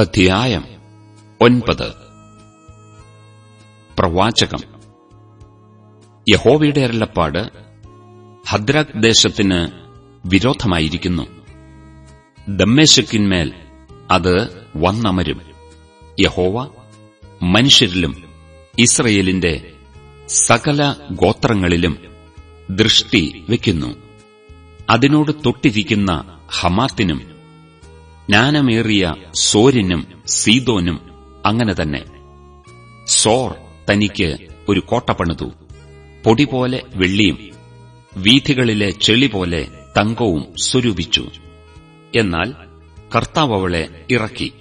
അധ്യായം ഒൻപത്. പ്രവാചകം. യഹോവയുടെ അരുളപ്പാട് ഹദ്രാക് ദേശത്തിന് വിരോധമായിരിക്കുന്നു. ദമ്മേശക്കിന്മേൽ അത് വന്നമരും. യഹോവ മനുഷ്യരിലും ഇസ്രയേലിന്റെ സകല ഗോത്രങ്ങളിലും ദൃഷ്ടി വയ്ക്കുന്നു അതിനോട് തൊട്ടിരിക്കുന്ന ഹമാത്തിനും ജ്ഞാനമേറിയ സോരിനും സീതോനും അങ്ങനെ തന്നെ. സോർ തനിക്ക് ഒരു കോട്ട പണിതു. പൊടി പോലെ വെള്ളിയും വീഥികളിലെ ചെളി പോലെ തങ്കവും സ്വരൂപിച്ചു. എന്നാൽ കർത്താവ് അവളെ ഇറക്കി.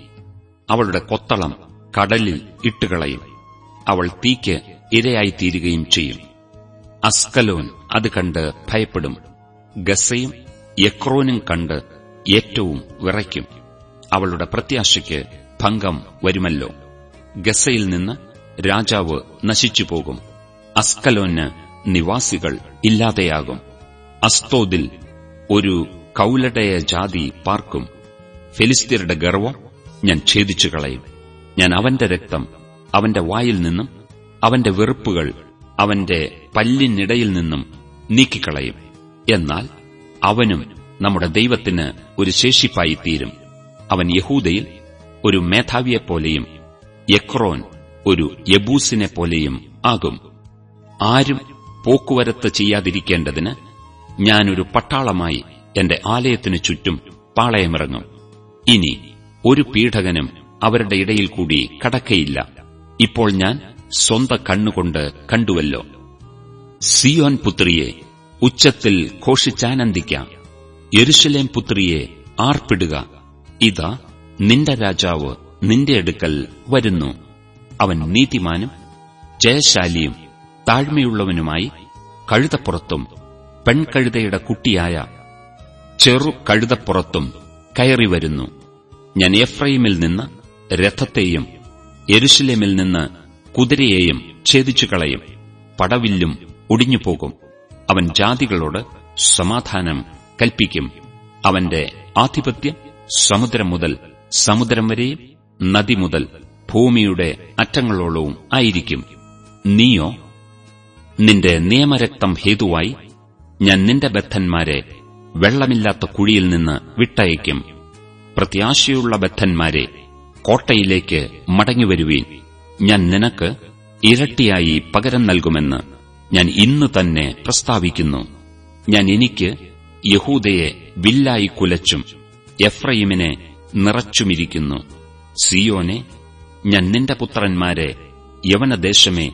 അവളുടെ കൊത്തളം കടലിൽ ഇട്ടുകളയും. അവൾ തീക്ക് ഇരയായിത്തീരുകയും ചെയ്യും. അസ്കലോൻ അത് കണ്ട് ഭയപ്പെടും. ഗസയും യക്രോനും കണ്ട് ഏറ്റവും വിറയ്ക്കും. അവളുടെ പ്രത്യാശയ്ക്ക് ഭംഗം വരുമല്ലോ. ഗസയിൽ നിന്ന് രാജാവ് നശിച്ചുപോകും. അസ്കലോന് നിവാസികൾ ഇല്ലാതെയാകും. അസ്തോദിൽ ഒരു കൗലടയ ജാതി പാർക്കും. ഫെലിസ്തീരുടെ ഗർവം ഞാൻ ഛേദിച്ചു കളയും ഞാൻ അവന്റെ രക്തം അവന്റെ വായിൽ നിന്നും അവന്റെ വെറുപ്പുകൾ അവന്റെ പല്ലിനിടയിൽ നിന്നും നീക്കിക്കളയും. എന്നാൽ അവനും നമ്മുടെ ദൈവത്തിന് ഒരു ശേഷിപ്പായി തീരും അവൻ യഹൂദയിൽ ഒരു മേധാവിയെപ്പോലെയും യക്രോൻ ഒരു യബൂസിനെ പോലെയും ആകും. ആരും പോക്കുവരത്ത് ചെയ്യാതിരിക്കേണ്ടതിന് ഞാനൊരു പട്ടാളമായി എന്റെ ആലയത്തിനു ചുറ്റും പാളയമിറങ്ങും. ഇനി ഒരു പീഠകനും അവരുടെ ഇടയിൽ കൂടി കടക്കയില്ല. ഇപ്പോൾ ഞാൻ സ്വന്ത കണ്ണുകൊണ്ട് കണ്ടുവല്ലോ. സിയോൻ പുത്രിയെ ഉച്ചത്തിൽ ഘോഷിച്ചാനന്ദിക്കാം. യെരുശലേം പുത്രിയെ ആർപ്പിടുക. ഇതാ നിന്റെ രാജാവ് നിന്റെ അടുക്കൽ വരുന്നു. അവൻ നീതിമാനും ജയശാലിയും താഴ്മയുള്ളവനുമായി കഴുതപ്പുറത്തും പെൺകഴുതയുടെ കുട്ടിയായ ചെറു കഴുതപ്പുറത്തും കയറി വരുന്നു. ഞാൻ എഫ്രൈമിൽ നിന്ന് രഥത്തെയും എരുശലേമിൽ നിന്ന് കുതിരയെയും ഛേദിച്ചു കളയും പടവില്ലും ഒടിഞ്ഞുപോകും. അവൻ ജാതികളോട് സമാധാനം കൽപ്പിക്കും. അവന്റെ ആധിപത്യം സമുദ്രം മുതൽ സമുദ്രം വരെ നദി മുതൽ ഭൂമിയുടെ അറ്റങ്ങളോളവും ആയിരിക്കും. നീയോ? നിന്റെ നിയമരക്തം ഹേതുവായി ഞാൻ നിന്റെ ബദ്ധന്മാരെ വെള്ളമില്ലാത്ത കുഴിയിൽ നിന്ന് വിട്ടയക്കും പ്രത്യാശയുള്ള ബദ്ധന്മാരെ കോട്ടയിലേക്ക് മടങ്ങിവരുവീൻ. ഞാൻ നിനക്ക് ഇരട്ടിയായി പകരം നൽകുമെന്ന് ഞാൻ ഇന്ന് തന്നെ പ്രസ്താവിക്കുന്നു. ഞാൻ എനിക്ക് യഹൂദയെ വില്ലായി കുലച്ചും. എഫ്രൈമിനെ നിറച്ചുമിരിക്കുന്നു. സിയോനെ ഞാൻ നിന്റെ പുത്രന്മാരെ യവനദേശമേ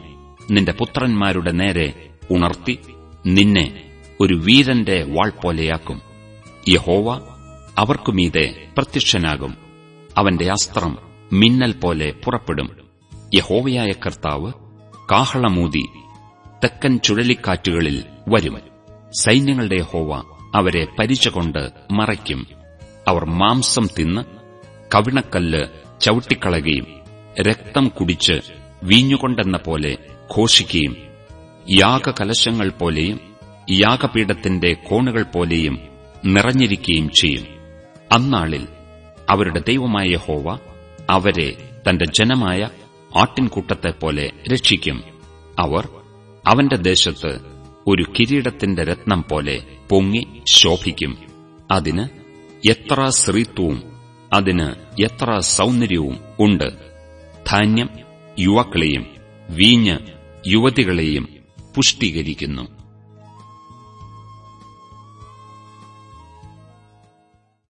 നിന്റെ പുത്രന്മാരുടെ നേരെ ഉണർത്തി നിന്നെ ഒരു വീരന്റെ വാൾ പോലെയാക്കും. യഹോവ അവർക്കുമീതെ പ്രത്യക്ഷനാകും. അവന്റെ അസ്ത്രം മിന്നൽ പോലെ പുറപ്പെടും. യഹോവയായ കർത്താവ് കാഹളമൂതി തെക്കൻ ചുഴലിക്കാറ്റുകളിൽ വരും. സൈന്യങ്ങളുടെ യഹോവ അവരെ പരിചകൊണ്ട് മറയ്ക്കും. അവർ മാംസം തിന്ന് കവിണക്കല്ല് ചവിട്ടിക്കളയുകയും രക്തം കുടിച്ച് വീഞ്ഞുകൊണ്ടെന്ന പോലെ ഘോഷിക്കുകയും യാഗകലശങ്ങൾ പോലെയും യാഗപീഠത്തിന്റെ കോണുകൾ പോലെയും നിറഞ്ഞിരിക്കുകയും ചെയ്യും. അന്നാളിൽ അവരുടെ ദൈവമായ ഹോവ അവരെ തന്റെ ജനമായ ആട്ടിൻകൂട്ടത്തെപ്പോലെ രക്ഷിക്കും. അവർ അവന്റെ ദേശത്ത് ഒരു കിരീടത്തിന്റെ രത്നം പോലെ പൊങ്ങി ശോഭിക്കും. അതിന് എത്ര സ്ത്രീത്വവും അതിന് എത്ര സൗന്ദര്യവും ഉണ്ട്. ധാന്യം യുവാക്കളെയും വീഞ്ഞ് യുവതികളെയും പുഷ്ടീകരിക്കുന്നു.